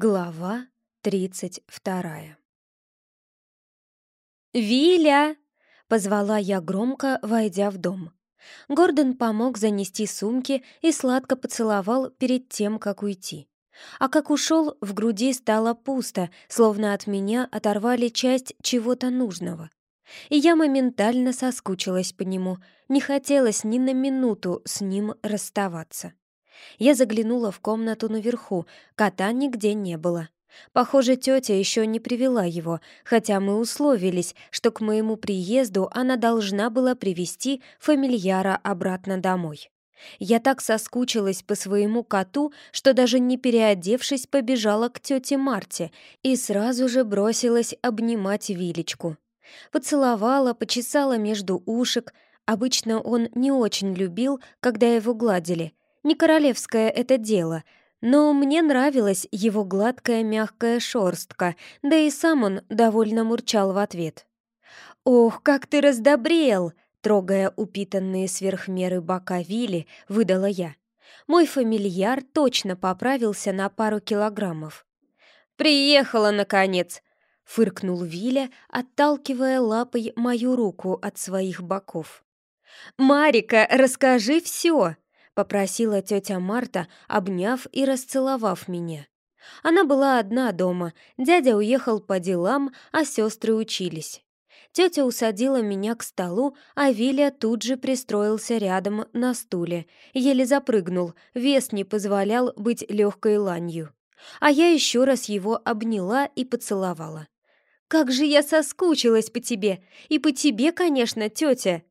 Глава тридцать вторая «Виля!» — позвала я громко, войдя в дом. Гордон помог занести сумки и сладко поцеловал перед тем, как уйти. А как ушел, в груди стало пусто, словно от меня оторвали часть чего-то нужного. И я моментально соскучилась по нему, не хотелось ни на минуту с ним расставаться. Я заглянула в комнату наверху, кота нигде не было. Похоже, тетя еще не привела его, хотя мы условились, что к моему приезду она должна была привести фамильяра обратно домой. Я так соскучилась по своему коту, что даже не переодевшись, побежала к тете Марте и сразу же бросилась обнимать Вилечку. Поцеловала, почесала между ушек. Обычно он не очень любил, когда его гладили, не королевское это дело, но мне нравилась его гладкая мягкая шорстка, да и сам он довольно мурчал в ответ. «Ох, как ты раздобрел!» Трогая упитанные сверхмеры бока Вилли, выдала я. Мой фамильяр точно поправился на пару килограммов. «Приехала, наконец!» — фыркнул Виля, отталкивая лапой мою руку от своих боков. «Марика, расскажи все!» Попросила тетя Марта, обняв и расцеловав меня. Она была одна дома, дядя уехал по делам, а сестры учились. Тетя усадила меня к столу, а Виля тут же пристроился рядом на стуле. Еле запрыгнул, вес не позволял быть легкой ланью. А я еще раз его обняла и поцеловала. «Как же я соскучилась по тебе! И по тебе, конечно, тетя!»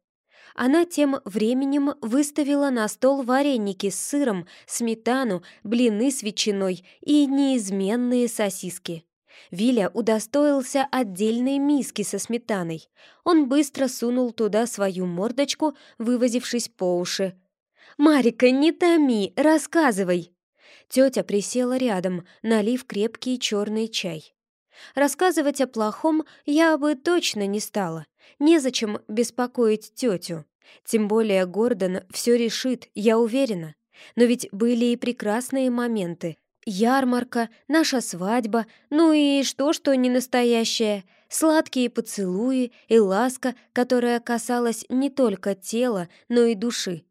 Она тем временем выставила на стол вареники с сыром, сметану, блины с ветчиной и неизменные сосиски. Виля удостоился отдельной миски со сметаной. Он быстро сунул туда свою мордочку, вывозившись по уши. «Марика, не томи, рассказывай!» Тетя присела рядом, налив крепкий черный чай. Рассказывать о плохом я бы точно не стала. Незачем беспокоить тетю. Тем более Гордон все решит, я уверена. Но ведь были и прекрасные моменты. Ярмарка, наша свадьба, ну и что, что не настоящее. Сладкие поцелуи и ласка, которая касалась не только тела, но и души.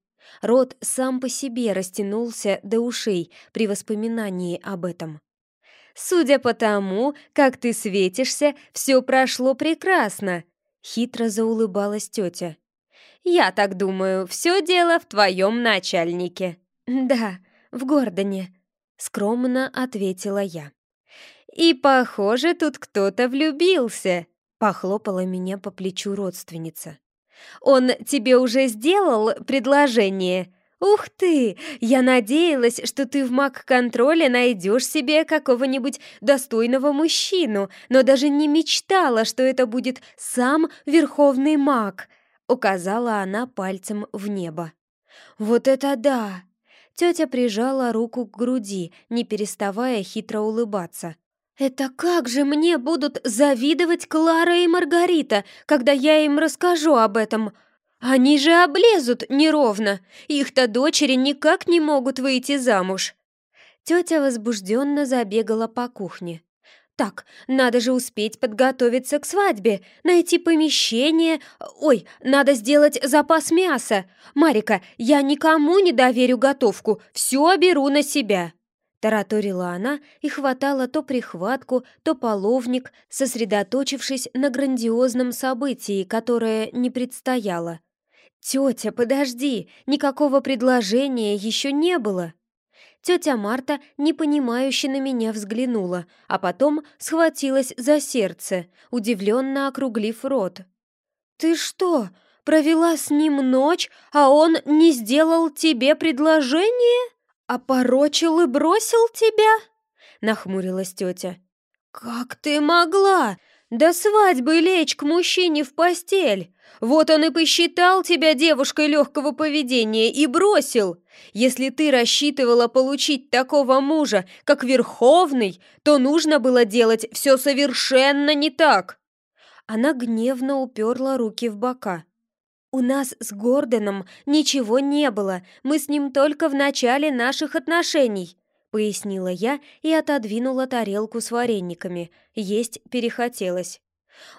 Рот сам по себе растянулся до ушей при воспоминании об этом. «Судя по тому, как ты светишься, все прошло прекрасно!» Хитро заулыбалась тетя. «Я так думаю, все дело в твоем начальнике». «Да, в Гордоне», — скромно ответила я. «И, похоже, тут кто-то влюбился», — похлопала меня по плечу родственница. «Он тебе уже сделал предложение?» «Ух ты! Я надеялась, что ты в маг-контроле найдешь себе какого-нибудь достойного мужчину, но даже не мечтала, что это будет сам верховный маг!» — указала она пальцем в небо. «Вот это да!» Тетя прижала руку к груди, не переставая хитро улыбаться. «Это как же мне будут завидовать Клара и Маргарита, когда я им расскажу об этом? Они же облезут неровно, их-то дочери никак не могут выйти замуж». Тетя возбужденно забегала по кухне. «Так, надо же успеть подготовиться к свадьбе, найти помещение. Ой, надо сделать запас мяса. Марика, я никому не доверю готовку, все беру на себя». Тараторила она и хватала то прихватку, то половник, сосредоточившись на грандиозном событии, которое не предстояло. «Тетя, подожди, никакого предложения еще не было!» Тетя Марта непонимающе на меня взглянула, а потом схватилась за сердце, удивленно округлив рот. «Ты что, провела с ним ночь, а он не сделал тебе предложение? Опорочил и бросил тебя?» Нахмурилась тетя. «Как ты могла до свадьбы лечь к мужчине в постель? Вот он и посчитал тебя девушкой легкого поведения и бросил. Если ты рассчитывала получить такого мужа, как Верховный, то нужно было делать все совершенно не так. Она гневно уперла руки в бока. «У нас с Гордоном ничего не было, мы с ним только в начале наших отношений», пояснила я и отодвинула тарелку с варениками. Есть перехотелось.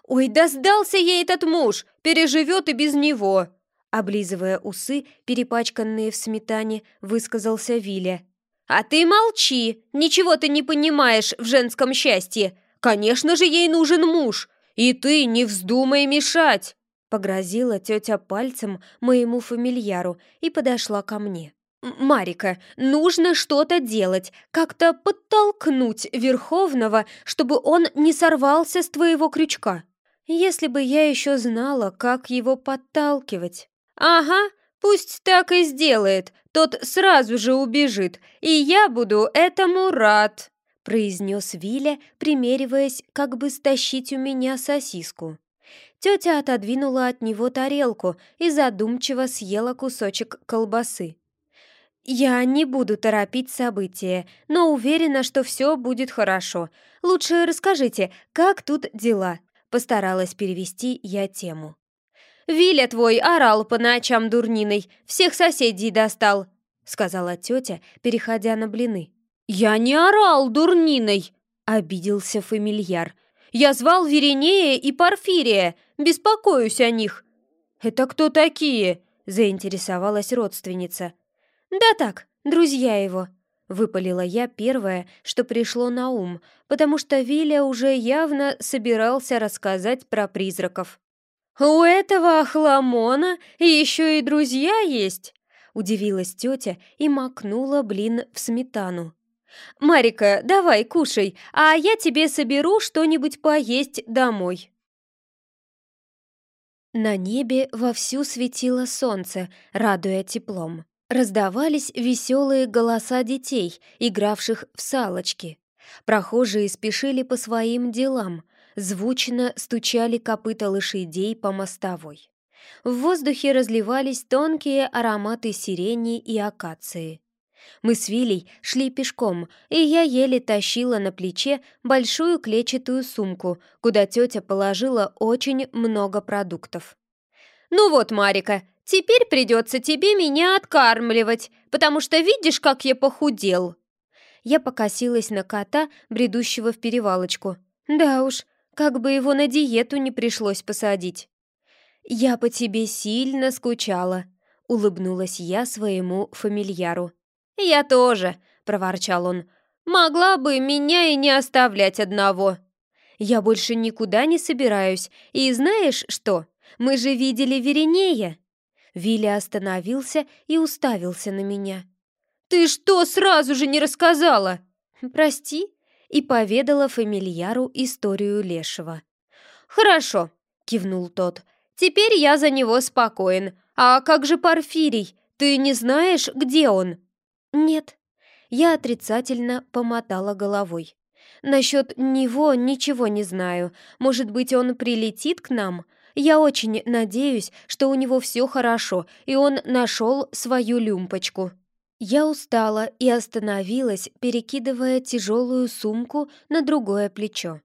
«Ой, да сдался ей этот муж! Переживет и без него!» Облизывая усы, перепачканные в сметане, высказался Виля. «А ты молчи! Ничего ты не понимаешь в женском счастье! Конечно же, ей нужен муж! И ты не вздумай мешать!» Погрозила тетя пальцем моему фамильяру и подошла ко мне. «Марика, нужно что-то делать, как-то подтолкнуть Верховного, чтобы он не сорвался с твоего крючка. Если бы я еще знала, как его подталкивать». «Ага, пусть так и сделает, тот сразу же убежит, и я буду этому рад», произнес Виля, примериваясь, как бы стащить у меня сосиску. Тетя отодвинула от него тарелку и задумчиво съела кусочек колбасы. «Я не буду торопить события, но уверена, что все будет хорошо. Лучше расскажите, как тут дела?» Постаралась перевести я тему. «Виля твой орал по ночам дурниной, всех соседей достал», сказала тетя, переходя на блины. «Я не орал дурниной!» обиделся фамильяр. «Я звал Веринея и Порфирия, беспокоюсь о них». «Это кто такие?» заинтересовалась родственница. «Да так, друзья его», — выпалила я первое, что пришло на ум, потому что Виля уже явно собирался рассказать про призраков. «У этого охламона еще и друзья есть?» — удивилась тетя и макнула блин в сметану. «Марика, давай, кушай, а я тебе соберу что-нибудь поесть домой». На небе вовсю светило солнце, радуя теплом. Раздавались веселые голоса детей, игравших в салочки. Прохожие спешили по своим делам, звучно стучали копыта лошадей по мостовой. В воздухе разливались тонкие ароматы сирени и акации. Мы с Вилей шли пешком, и я еле тащила на плече большую клетчатую сумку, куда тетя положила очень много продуктов. «Ну вот, Марика, Теперь придется тебе меня откармливать, потому что видишь, как я похудел». Я покосилась на кота, бредущего в перевалочку. Да уж, как бы его на диету не пришлось посадить. «Я по тебе сильно скучала», — улыбнулась я своему фамильяру. «Я тоже», — проворчал он. «Могла бы меня и не оставлять одного». «Я больше никуда не собираюсь, и знаешь что? Мы же видели Веринея». Вилли остановился и уставился на меня. «Ты что сразу же не рассказала?» «Прости», и поведала фамильяру историю Лешего. «Хорошо», — кивнул тот. «Теперь я за него спокоен. А как же Порфирий? Ты не знаешь, где он?» «Нет». Я отрицательно помотала головой. «Насчет него ничего не знаю. Может быть, он прилетит к нам? Я очень надеюсь, что у него все хорошо, и он нашел свою люмпочку». Я устала и остановилась, перекидывая тяжелую сумку на другое плечо.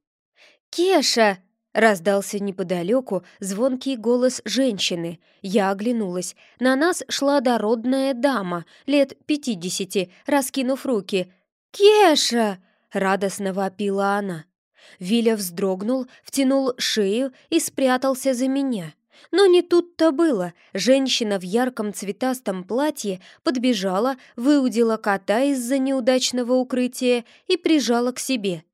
«Кеша!» — раздался неподалеку звонкий голос женщины. Я оглянулась. На нас шла дородная дама, лет пятидесяти, раскинув руки. «Кеша!» — радостно вопила она. Виля вздрогнул, втянул шею и спрятался за меня. Но не тут-то было. Женщина в ярком цветастом платье подбежала, выудила кота из-за неудачного укрытия и прижала к себе.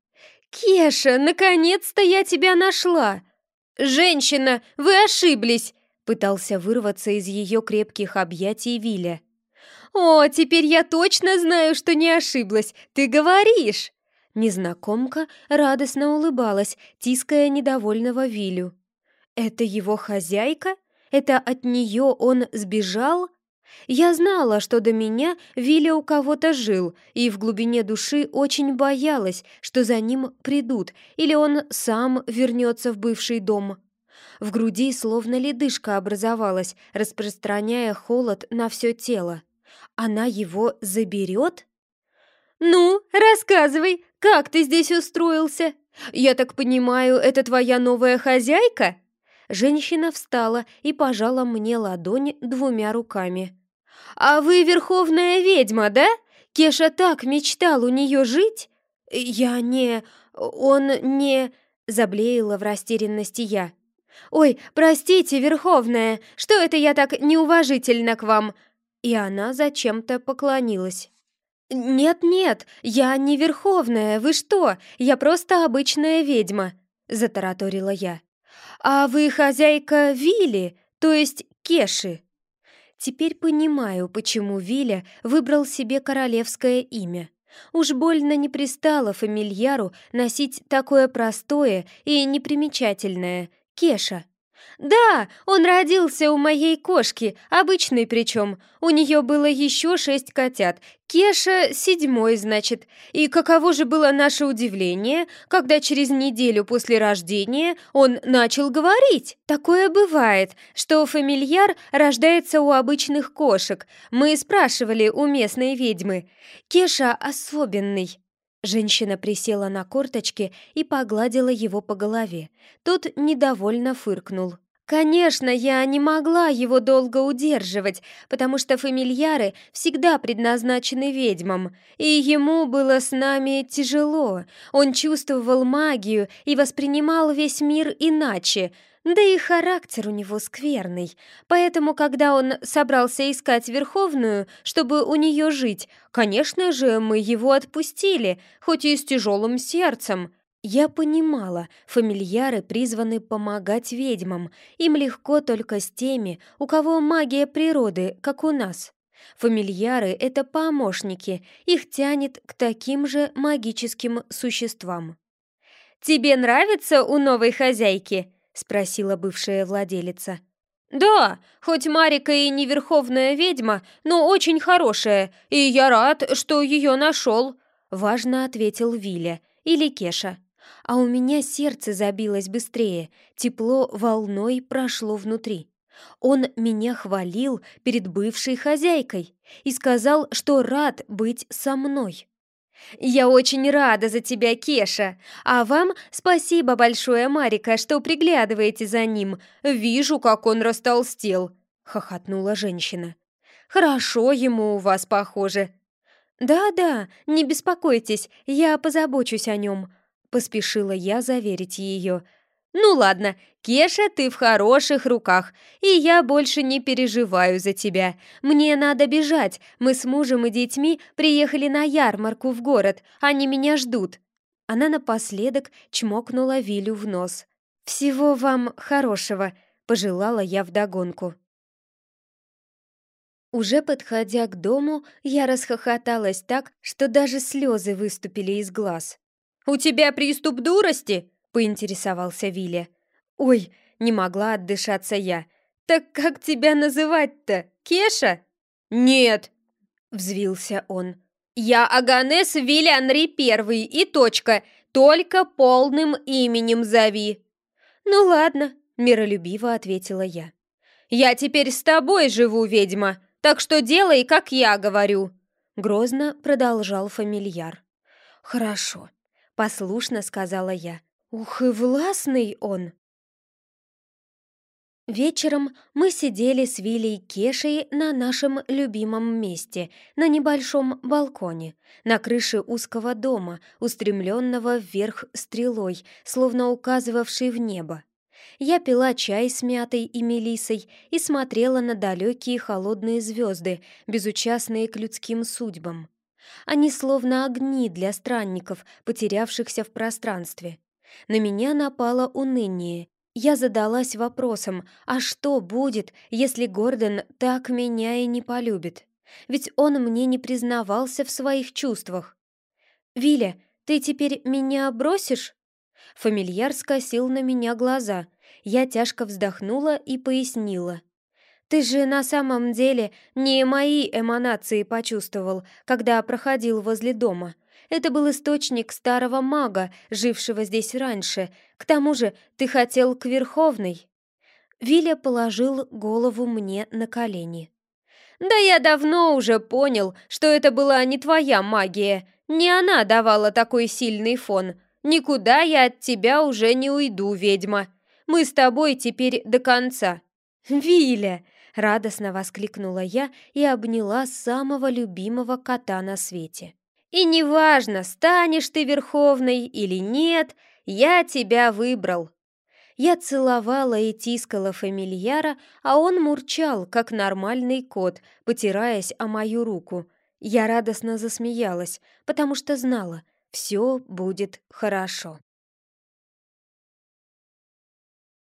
«Кеша, наконец-то я тебя нашла!» «Женщина, вы ошиблись!» пытался вырваться из ее крепких объятий Виля. «О, теперь я точно знаю, что не ошиблась! Ты говоришь!» Незнакомка радостно улыбалась, тиская недовольного Вилю. «Это его хозяйка? Это от нее он сбежал?» Я знала, что до меня Виля у кого-то жил, и в глубине души очень боялась, что за ним придут, или он сам вернется в бывший дом. В груди словно ледышка образовалась, распространяя холод на все тело. Она его заберет? «Ну, рассказывай, как ты здесь устроился? Я так понимаю, это твоя новая хозяйка?» Женщина встала и пожала мне ладонь двумя руками. «А вы верховная ведьма, да? Кеша так мечтал у нее жить!» «Я не... он не...» — заблеяла в растерянности я. «Ой, простите, Верховная, что это я так неуважительно к вам?» И она зачем-то поклонилась. «Нет-нет, я не Верховная, вы что? Я просто обычная ведьма», — затараторила я. «А вы хозяйка Вилли, то есть Кеши?» Теперь понимаю, почему Виля выбрал себе королевское имя. Уж больно не пристало фамильяру носить такое простое и непримечательное — Кеша. «Да, он родился у моей кошки, обычный причем. У нее было еще шесть котят. Кеша седьмой, значит. И каково же было наше удивление, когда через неделю после рождения он начал говорить. Такое бывает, что фамильяр рождается у обычных кошек. Мы спрашивали у местной ведьмы. Кеша особенный». Женщина присела на корточки и погладила его по голове. Тот недовольно фыркнул. Конечно, я не могла его долго удерживать, потому что фамильяры всегда предназначены ведьмам, и ему было с нами тяжело. Он чувствовал магию и воспринимал весь мир иначе, да и характер у него скверный. Поэтому, когда он собрался искать Верховную, чтобы у нее жить, конечно же, мы его отпустили, хоть и с тяжелым сердцем. Я понимала, фамильяры призваны помогать ведьмам. Им легко только с теми, у кого магия природы, как у нас. Фамильяры — это помощники, их тянет к таким же магическим существам. «Тебе нравится у новой хозяйки?» — спросила бывшая владелица. «Да, хоть Марика и не верховная ведьма, но очень хорошая, и я рад, что ее нашел», — важно ответил Виля или Кеша а у меня сердце забилось быстрее, тепло волной прошло внутри. Он меня хвалил перед бывшей хозяйкой и сказал, что рад быть со мной. «Я очень рада за тебя, Кеша. А вам спасибо большое, Марика, что приглядываете за ним. Вижу, как он растолстел», — хохотнула женщина. «Хорошо ему у вас похоже». «Да-да, не беспокойтесь, я позабочусь о нем», Поспешила я заверить ее. «Ну ладно, Кеша, ты в хороших руках, и я больше не переживаю за тебя. Мне надо бежать, мы с мужем и детьми приехали на ярмарку в город, они меня ждут». Она напоследок чмокнула Вилю в нос. «Всего вам хорошего», — пожелала я вдогонку. Уже подходя к дому, я расхохоталась так, что даже слезы выступили из глаз. «У тебя приступ дурости?» — поинтересовался Вилли. «Ой, не могла отдышаться я. Так как тебя называть-то? Кеша?» «Нет!» — взвился он. «Я Аганес Вилли Анри Первый и точка. Только полным именем зови». «Ну ладно», — миролюбиво ответила я. «Я теперь с тобой живу, ведьма, так что делай, как я говорю», — грозно продолжал фамильяр. «Хорошо», Послушно сказала я. Ух, и властный он! Вечером мы сидели с Вилей Кешей на нашем любимом месте, на небольшом балконе, на крыше узкого дома, устремленного вверх стрелой, словно указывавшей в небо. Я пила чай с мятой и мелисой и смотрела на далекие холодные звезды, безучастные к людским судьбам. Они словно огни для странников, потерявшихся в пространстве. На меня напало уныние. Я задалась вопросом, а что будет, если Гордон так меня и не полюбит? Ведь он мне не признавался в своих чувствах. «Виля, ты теперь меня бросишь?» Фамильяр скосил на меня глаза. Я тяжко вздохнула и пояснила. Ты же на самом деле не мои эманации почувствовал, когда проходил возле дома. Это был источник старого мага, жившего здесь раньше. К тому же ты хотел к Верховной». Виля положил голову мне на колени. «Да я давно уже понял, что это была не твоя магия. Не она давала такой сильный фон. Никуда я от тебя уже не уйду, ведьма. Мы с тобой теперь до конца». «Виля!» Радостно воскликнула я и обняла самого любимого кота на свете. «И неважно, станешь ты верховной или нет, я тебя выбрал!» Я целовала и тискала фамильяра, а он мурчал, как нормальный кот, потираясь о мою руку. Я радостно засмеялась, потому что знала, все будет хорошо.